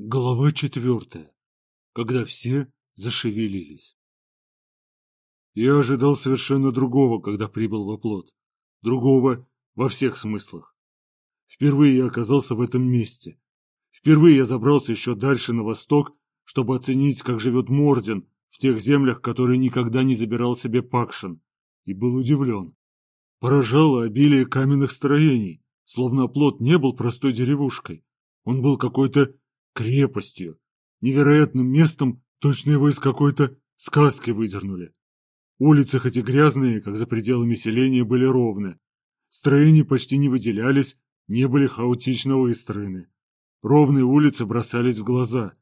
Глава четвертая. Когда все зашевелились. Я ожидал совершенно другого, когда прибыл в оплот. Другого во всех смыслах. Впервые я оказался в этом месте. Впервые я забрался еще дальше на восток, чтобы оценить, как живет Морден в тех землях, которые никогда не забирал себе Пакшин, и был удивлен. Поражало обилие каменных строений, словно оплот не был простой деревушкой. Он был какой-то крепостью, невероятным местом, точно его из какой-то сказки выдернули. Улицы, хоть и грязные, как за пределами селения, были ровны. Строения почти не выделялись, не были хаотично выстроены. Ровные улицы бросались в глаза.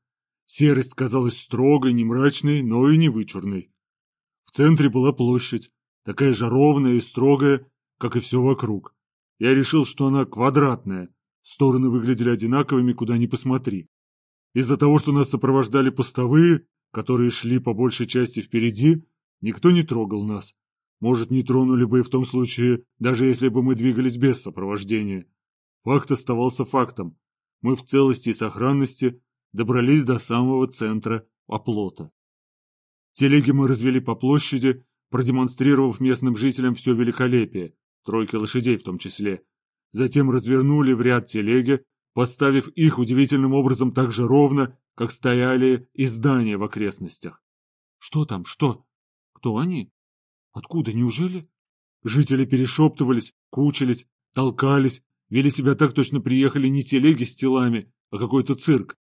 Серость казалась строгой, не мрачной, но и не вычурной. В центре была площадь, такая же ровная и строгая, как и все вокруг. Я решил, что она квадратная, стороны выглядели одинаковыми, куда ни посмотри. Из-за того, что нас сопровождали постовые, которые шли по большей части впереди, никто не трогал нас. Может, не тронули бы и в том случае, даже если бы мы двигались без сопровождения. Факт оставался фактом. Мы в целости и сохранности добрались до самого центра оплота. Телеги мы развели по площади, продемонстрировав местным жителям все великолепие, тройки лошадей в том числе. Затем развернули в ряд телеги, поставив их удивительным образом так же ровно, как стояли и здания в окрестностях. Что там, что? Кто они? Откуда, неужели? Жители перешептывались, кучились, толкались, вели себя так точно приехали не телеги с телами, а какой-то цирк.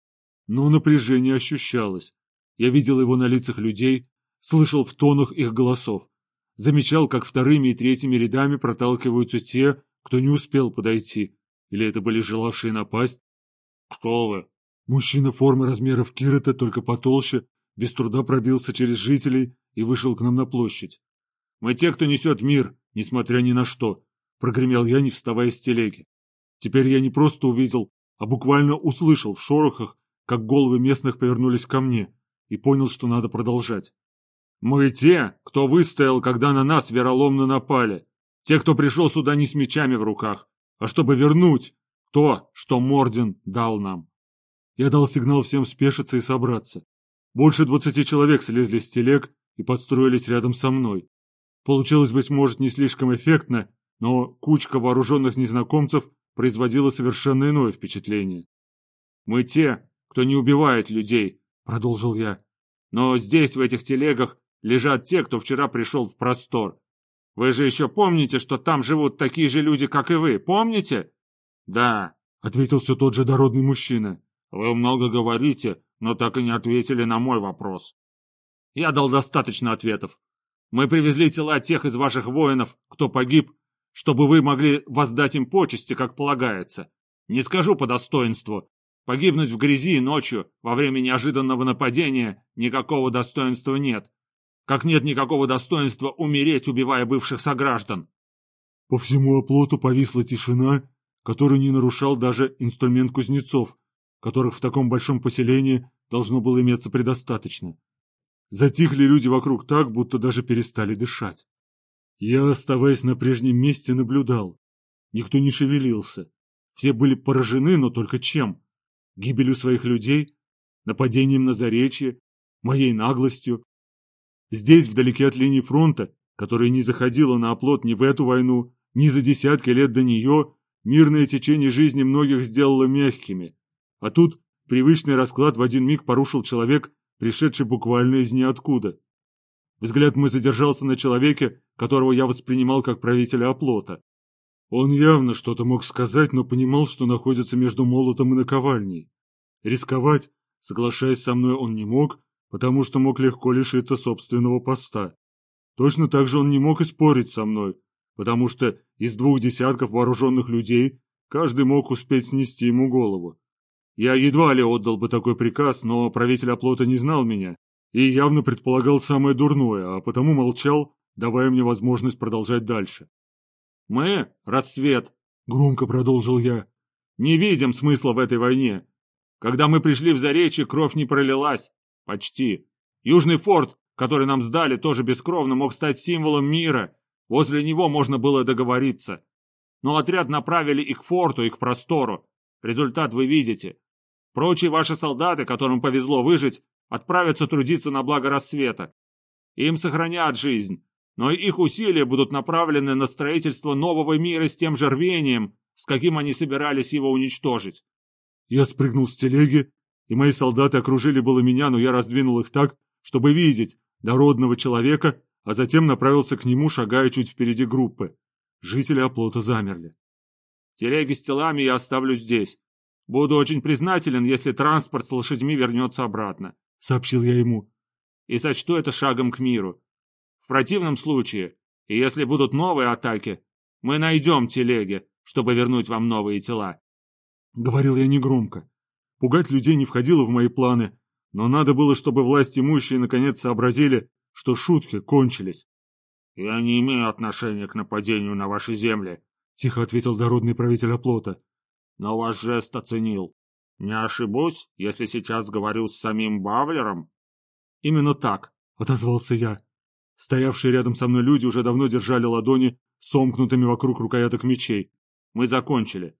Но напряжение ощущалось. Я видел его на лицах людей, слышал в тонах их голосов. Замечал, как вторыми и третьими рядами проталкиваются те, кто не успел подойти, или это были желавшие напасть? Кто вы? Мужчина формы размеров Кирета, только потолще, без труда пробился через жителей и вышел к нам на площадь. Мы те, кто несет мир, несмотря ни на что, прогремел я, не вставая с телеги. Теперь я не просто увидел, а буквально услышал в шорохах, как головы местных повернулись ко мне, и понял, что надо продолжать. Мы те, кто выстоял, когда на нас вероломно напали. Те, кто пришел сюда не с мечами в руках, а чтобы вернуть то, что Морден дал нам. Я дал сигнал всем спешиться и собраться. Больше двадцати человек слезли с телег и подстроились рядом со мной. Получилось, быть может, не слишком эффектно, но кучка вооруженных незнакомцев производила совершенно иное впечатление. «Мы те, кто не убивает людей», — продолжил я. «Но здесь, в этих телегах, лежат те, кто вчера пришел в простор. Вы же еще помните, что там живут такие же люди, как и вы, помните? Да, ответил все тот же дородный мужчина. Вы много говорите, но так и не ответили на мой вопрос. Я дал достаточно ответов. Мы привезли тела тех из ваших воинов, кто погиб, чтобы вы могли воздать им почести, как полагается. Не скажу по достоинству. Погибнуть в грязи ночью во время неожиданного нападения никакого достоинства нет как нет никакого достоинства умереть, убивая бывших сограждан. По всему оплоту повисла тишина, которую не нарушал даже инструмент кузнецов, которых в таком большом поселении должно было иметься предостаточно. Затихли люди вокруг так, будто даже перестали дышать. Я, оставаясь на прежнем месте, наблюдал. Никто не шевелился. Все были поражены, но только чем? Гибелью своих людей, нападением на заречье, моей наглостью, Здесь, вдалеке от линии фронта, которая не заходила на оплот ни в эту войну, ни за десятки лет до нее, мирное течение жизни многих сделало мягкими. А тут привычный расклад в один миг порушил человек, пришедший буквально из ниоткуда. Взгляд мой задержался на человеке, которого я воспринимал как правителя оплота. Он явно что-то мог сказать, но понимал, что находится между молотом и наковальней. Рисковать, соглашаясь со мной, он не мог, потому что мог легко лишиться собственного поста. Точно так же он не мог и спорить со мной, потому что из двух десятков вооруженных людей каждый мог успеть снести ему голову. Я едва ли отдал бы такой приказ, но правитель оплота не знал меня и явно предполагал самое дурное, а потому молчал, давая мне возможность продолжать дальше. «Мы, рассвет», — громко продолжил я, — «не видим смысла в этой войне. Когда мы пришли в Заречье, кровь не пролилась, Почти. Южный форт, который нам сдали, тоже бескровно мог стать символом мира. Возле него можно было договориться. Но отряд направили и к форту, и к простору. Результат вы видите. Прочие ваши солдаты, которым повезло выжить, отправятся трудиться на благо рассвета. Им сохранят жизнь, но их усилия будут направлены на строительство нового мира с тем же рвением, с каким они собирались его уничтожить. Я спрыгнул с телеги, и мои солдаты окружили было меня, но я раздвинул их так, чтобы видеть дородного человека, а затем направился к нему, шагая чуть впереди группы. Жители оплота замерли. Телеги с телами я оставлю здесь. Буду очень признателен, если транспорт с лошадьми вернется обратно, — сообщил я ему. И сочту это шагом к миру. В противном случае, и если будут новые атаки, мы найдем телеги, чтобы вернуть вам новые тела. Говорил я негромко. Пугать людей не входило в мои планы, но надо было, чтобы власть имущие наконец сообразили, что шутки кончились. — Я не имею отношения к нападению на ваши земли, — тихо ответил дородный правитель оплота. — Но ваш жест оценил. Не ошибусь, если сейчас говорю с самим Бавлером? — Именно так, — отозвался я. Стоявшие рядом со мной люди уже давно держали ладони сомкнутыми вокруг рукояток мечей. Мы закончили.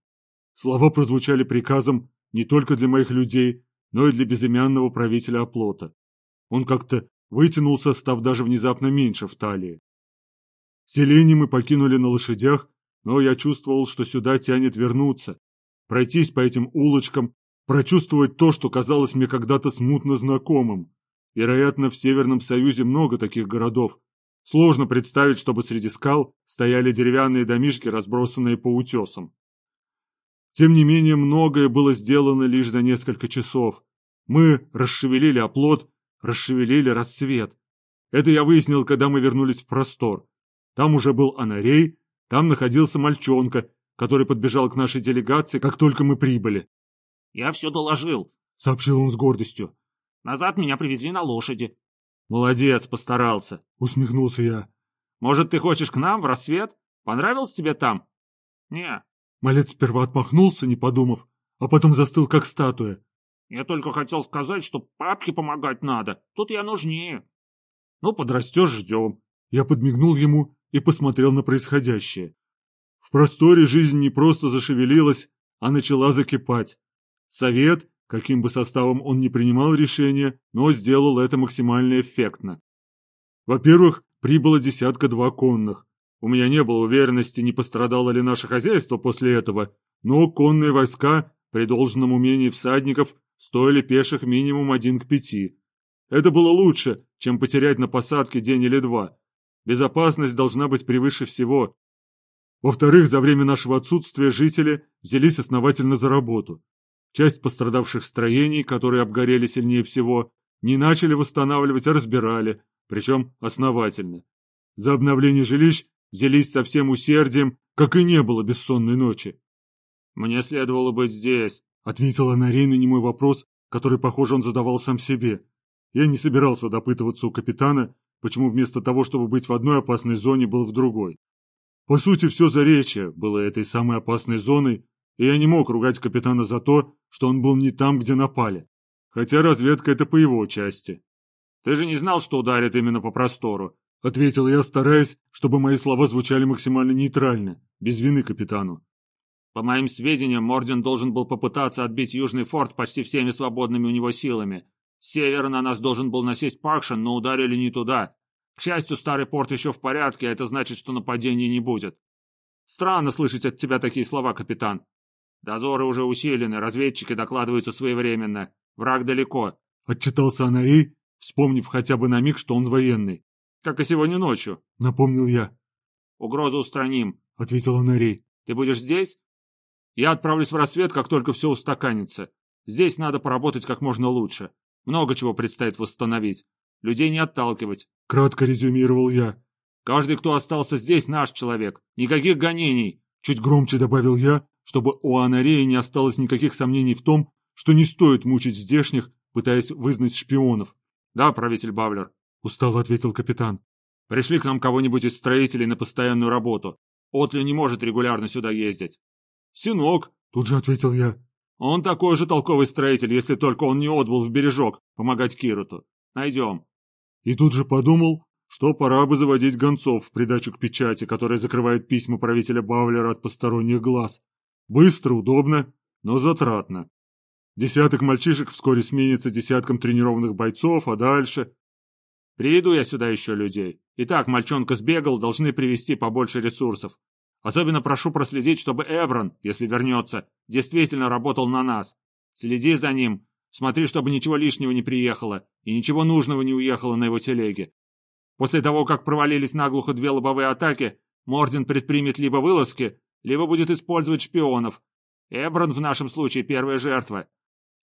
Слова прозвучали приказом не только для моих людей, но и для безымянного правителя оплота. Он как-то вытянулся, став даже внезапно меньше в талии. Селение мы покинули на лошадях, но я чувствовал, что сюда тянет вернуться, пройтись по этим улочкам, прочувствовать то, что казалось мне когда-то смутно знакомым. Вероятно, в Северном Союзе много таких городов. Сложно представить, чтобы среди скал стояли деревянные домишки, разбросанные по утесам. Тем не менее, многое было сделано лишь за несколько часов. Мы расшевелили оплот, расшевелили рассвет. Это я выяснил, когда мы вернулись в простор. Там уже был Анарей, там находился мальчонка, который подбежал к нашей делегации, как только мы прибыли. — Я все доложил, — сообщил он с гордостью. — Назад меня привезли на лошади. — Молодец, постарался, — усмехнулся я. — Может, ты хочешь к нам в рассвет? Понравилось тебе там? — Не. Малец сперва отмахнулся, не подумав, а потом застыл, как статуя. — Я только хотел сказать, что папке помогать надо. Тут я нужнее. — Ну, подрастешь, ждем. Я подмигнул ему и посмотрел на происходящее. В просторе жизнь не просто зашевелилась, а начала закипать. Совет, каким бы составом он ни принимал решения, но сделал это максимально эффектно. Во-первых, прибыло десятка-два конных. У меня не было уверенности, не пострадало ли наше хозяйство после этого, но конные войска, при должном умении всадников, стоили пеших минимум один к пяти. Это было лучше, чем потерять на посадке день или два. Безопасность должна быть превыше всего. Во-вторых, за время нашего отсутствия жители взялись основательно за работу. Часть пострадавших строений, которые обгорели сильнее всего, не начали восстанавливать, а разбирали, причем основательно. За обновление жилищ взялись со всем усердием, как и не было бессонной ночи. «Мне следовало быть здесь», — ответила Нарей на немой вопрос, который, похоже, он задавал сам себе. Я не собирался допытываться у капитана, почему вместо того, чтобы быть в одной опасной зоне, был в другой. По сути, все Заречье было этой самой опасной зоной, и я не мог ругать капитана за то, что он был не там, где напали. Хотя разведка — это по его части. «Ты же не знал, что ударит именно по простору?» — ответил я, стараясь, чтобы мои слова звучали максимально нейтрально, без вины капитану. «По моим сведениям, Морден должен был попытаться отбить Южный форт почти всеми свободными у него силами, с севера на нас должен был насесть Пакшин, но ударили не туда. К счастью, старый порт еще в порядке, а это значит, что нападения не будет. Странно слышать от тебя такие слова, капитан. Дозоры уже усилены, разведчики докладываются своевременно. Враг далеко. Отчитался Анарей, вспомнив хотя бы на миг, что он военный. Как и сегодня ночью. Напомнил я. Угрозу устраним. Ответил Анарей. Ты будешь здесь? Я отправлюсь в рассвет, как только все устаканится. Здесь надо поработать как можно лучше. Много чего предстоит восстановить. Людей не отталкивать. Кратко резюмировал я. Каждый, кто остался здесь, наш человек. Никаких гонений. Чуть громче добавил я, чтобы у Анарея не осталось никаких сомнений в том, что не стоит мучить здешних, пытаясь вызнать шпионов. Да, правитель Бавлер. Устало ответил капитан. Пришли к нам кого-нибудь из строителей на постоянную работу. Отли не может регулярно сюда ездить. Синок, тут же ответил я. Он такой же толковый строитель, если только он не отбыл в бережок помогать Кируту. Найдем. И тут же подумал, что пора бы заводить гонцов в придачу к печати, которая закрывает письма правителя Бавлера от посторонних глаз. Быстро, удобно, но затратно. Десяток мальчишек вскоре сменится десятком тренированных бойцов, а дальше... Приведу я сюда еще людей. Итак, мальчонка сбегал, должны привести побольше ресурсов. Особенно прошу проследить, чтобы Эброн, если вернется, действительно работал на нас. Следи за ним, смотри, чтобы ничего лишнего не приехало и ничего нужного не уехало на его телеге. После того, как провалились наглухо две лобовые атаки, Морден предпримет либо вылазки, либо будет использовать шпионов. Эброн в нашем случае первая жертва.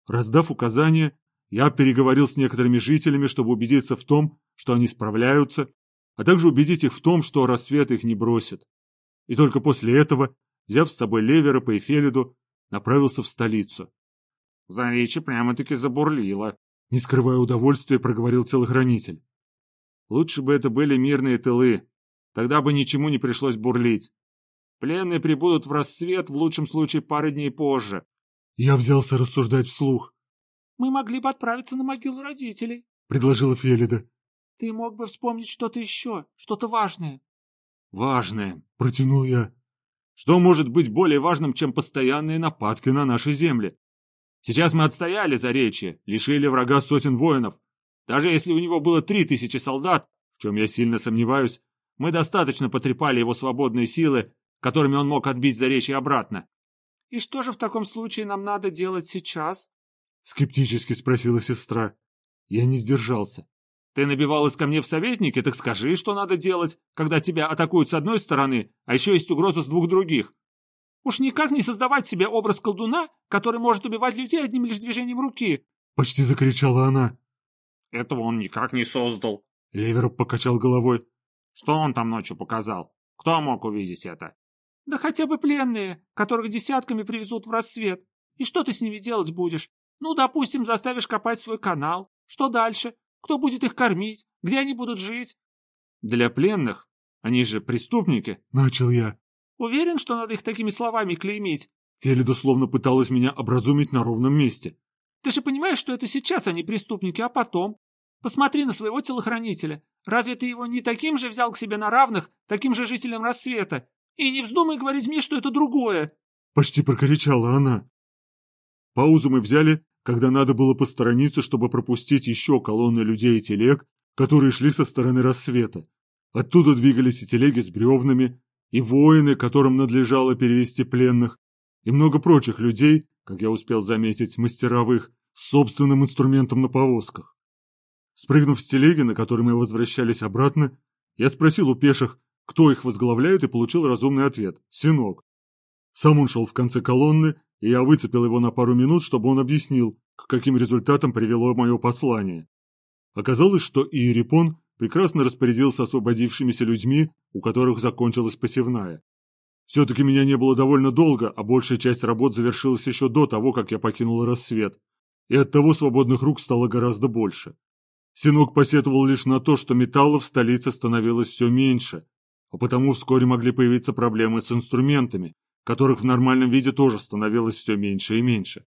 Раздав указания, я переговорил с некоторыми жителями, чтобы убедиться в том, что они справляются, а также убедить их в том, что рассвет их не бросит. И только после этого, взяв с собой Левера по Эфелиду, направился в столицу. Заречье прямо-таки забурлило. Не скрывая удовольствия, проговорил телохранитель. Лучше бы это были мирные тылы. Тогда бы ничему не пришлось бурлить. Пленные прибудут в рассвет в лучшем случае пары дней позже. Я взялся рассуждать вслух. «Мы могли бы отправиться на могилу родителей», — предложила Фелида. «Ты мог бы вспомнить что-то еще, что-то важное». «Важное», — протянул я. «Что может быть более важным, чем постоянные нападки на наши земли? Сейчас мы отстояли за речи, лишили врага сотен воинов. Даже если у него было три тысячи солдат, в чем я сильно сомневаюсь, мы достаточно потрепали его свободные силы, которыми он мог отбить за речи обратно. «И что же в таком случае нам надо делать сейчас?» Скептически спросила сестра. Я не сдержался. «Ты набивалась ко мне в советнике, так скажи, что надо делать, когда тебя атакуют с одной стороны, а еще есть угроза с двух других. Уж никак не создавать себе образ колдуна, который может убивать людей одним лишь движением руки!» Почти закричала она. «Этого он никак не создал!» Левероп покачал головой. «Что он там ночью показал? Кто мог увидеть это?» Да хотя бы пленные, которых десятками привезут в рассвет. И что ты с ними делать будешь? Ну, допустим, заставишь копать свой канал. Что дальше? Кто будет их кормить? Где они будут жить? Для пленных? Они же преступники. Начал я. Уверен, что надо их такими словами клеймить? Фелида словно пыталась меня образумить на ровном месте. Ты же понимаешь, что это сейчас они преступники, а потом? Посмотри на своего телохранителя. Разве ты его не таким же взял к себе на равных, таким же жителем рассвета? И не вздумай говорить мне, что это другое!» Почти прокричала она. Паузу мы взяли, когда надо было посторониться, чтобы пропустить еще колонны людей и телег, которые шли со стороны рассвета. Оттуда двигались и телеги с бревнами, и воины, которым надлежало перевести пленных, и много прочих людей, как я успел заметить, мастеровых, с собственным инструментом на повозках. Спрыгнув с телеги, на которой мы возвращались обратно, я спросил у пеших, кто их возглавляет, и получил разумный ответ – Синок. Сам он шел в конце колонны, и я выцепил его на пару минут, чтобы он объяснил, к каким результатам привело мое послание. Оказалось, что Иерипон прекрасно распорядился освободившимися людьми, у которых закончилась посевная. Все-таки меня не было довольно долго, а большая часть работ завершилась еще до того, как я покинул рассвет, и оттого свободных рук стало гораздо больше. Синок посетовал лишь на то, что металла в столице становилось все меньше, а потому вскоре могли появиться проблемы с инструментами, которых в нормальном виде тоже становилось все меньше и меньше.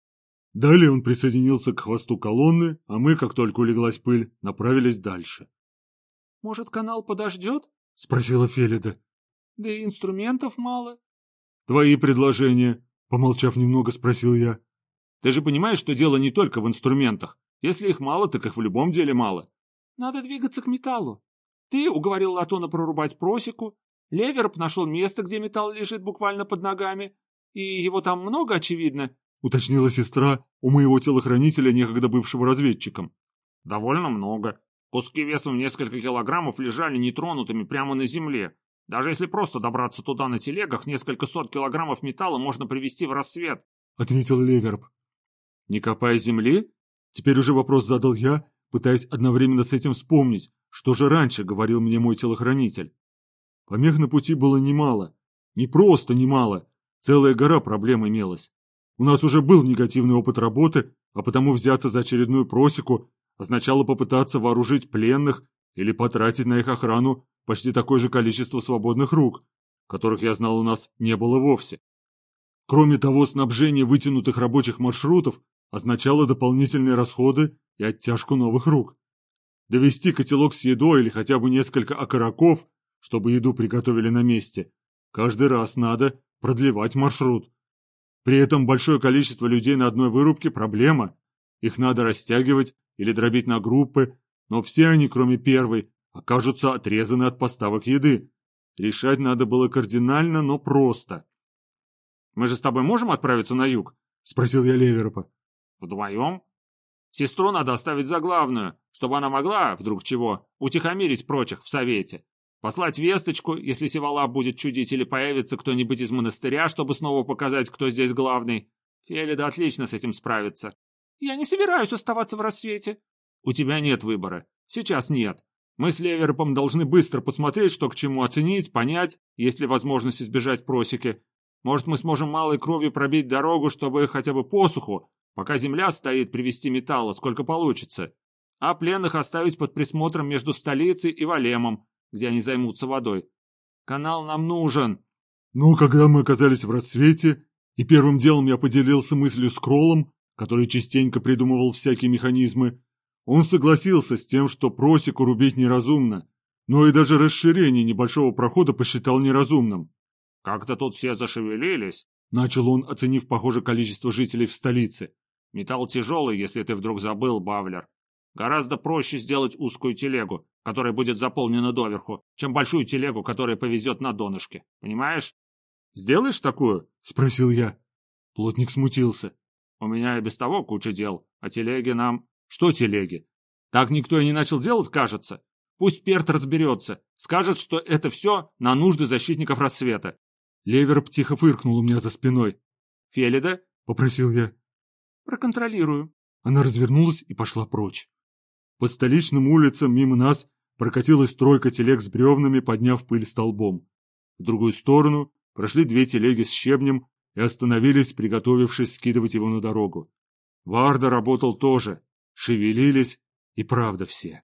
Далее он присоединился к хвосту колонны, а мы, как только улеглась пыль, направились дальше. — Может, канал подождет? — спросила Фелида. — Да и инструментов мало. — Твои предложения? — помолчав немного, спросил я. — Ты же понимаешь, что дело не только в инструментах. Если их мало, так их в любом деле мало. — Надо двигаться к металлу. Ты уговорил Латона прорубать просеку, Леверп нашел место, где металл лежит буквально под ногами, и его там много, очевидно, — уточнила сестра у моего телохранителя, некогда бывшего разведчиком. — Довольно много. Куски весом несколько килограммов лежали нетронутыми прямо на земле. Даже если просто добраться туда на телегах, несколько сот килограммов металла можно привезти в рассвет, — ответил Леверп. — Не копая земли? Теперь уже вопрос задал я, пытаясь одновременно с этим вспомнить, что же раньше говорил мне мой телохранитель. Помех на пути было немало. Не просто немало. Целая гора проблем имелась. У нас уже был негативный опыт работы, а потому взяться за очередную просеку означало попытаться вооружить пленных или потратить на их охрану почти такое же количество свободных рук, которых, я знал, у нас не было вовсе. Кроме того, снабжение вытянутых рабочих маршрутов означало дополнительные расходы и оттяжку новых рук. Довести котелок с едой или хотя бы несколько окороков, чтобы еду приготовили на месте. Каждый раз надо продлевать маршрут. При этом большое количество людей на одной вырубке – проблема. Их надо растягивать или дробить на группы, но все они, кроме первой, окажутся отрезаны от поставок еды. Решать надо было кардинально, но просто. «Мы же с тобой можем отправиться на юг?» – спросил я Леверопа. «Вдвоем?» «Сестру надо оставить за главную, чтобы она могла, вдруг чего, утихомирить прочих в совете. Послать весточку, если Севала будет чудить или появится кто-нибудь из монастыря, чтобы снова показать, кто здесь главный. Фелида отлично с этим справится. Я не собираюсь оставаться в рассвете. У тебя нет выбора. Сейчас нет. Мы с Леверопом должны быстро посмотреть, что к чему оценить, понять, есть ли возможность избежать просеки. Может, мы сможем малой кровью пробить дорогу, чтобы хотя бы посуху, пока земля стоит, привезти металла, сколько получится. А пленных оставить под присмотром между столицей и Валемом, где они займутся водой. Канал нам нужен. Ну, когда мы оказались в рассвете, и первым делом я поделился мыслью с Кроллом, который частенько придумывал всякие механизмы, он согласился с тем, что просеку рубить неразумно, но и даже расширение небольшого прохода посчитал неразумным. «Как-то тут все зашевелились», — начал он, оценив, похоже, количество жителей в столице. «Металл тяжелый, если ты вдруг забыл, Бавлер. Гораздо проще сделать узкую телегу, которая будет заполнена доверху, чем большую телегу, которая повезет на донышке. Понимаешь?» «Сделаешь такую?» — спросил я. Плотник смутился. «У меня и без того куча дел, а телеги нам...» Что телеги? Так никто и не начал делать, кажется. Пусть Перт разберется, скажет, что это все на нужды защитников рассвета. Левер тихо фыркнул у меня за спиной. «Фелида?» — попросил я. «Проконтролирую». Она развернулась и пошла прочь. По столичным улицам мимо нас прокатилась тройка телег с бревнами, подняв пыль столбом. В другую сторону прошли две телеги с щебнем и остановились, приготовившись скидывать его на дорогу. Варда работал тоже, шевелились и правда все.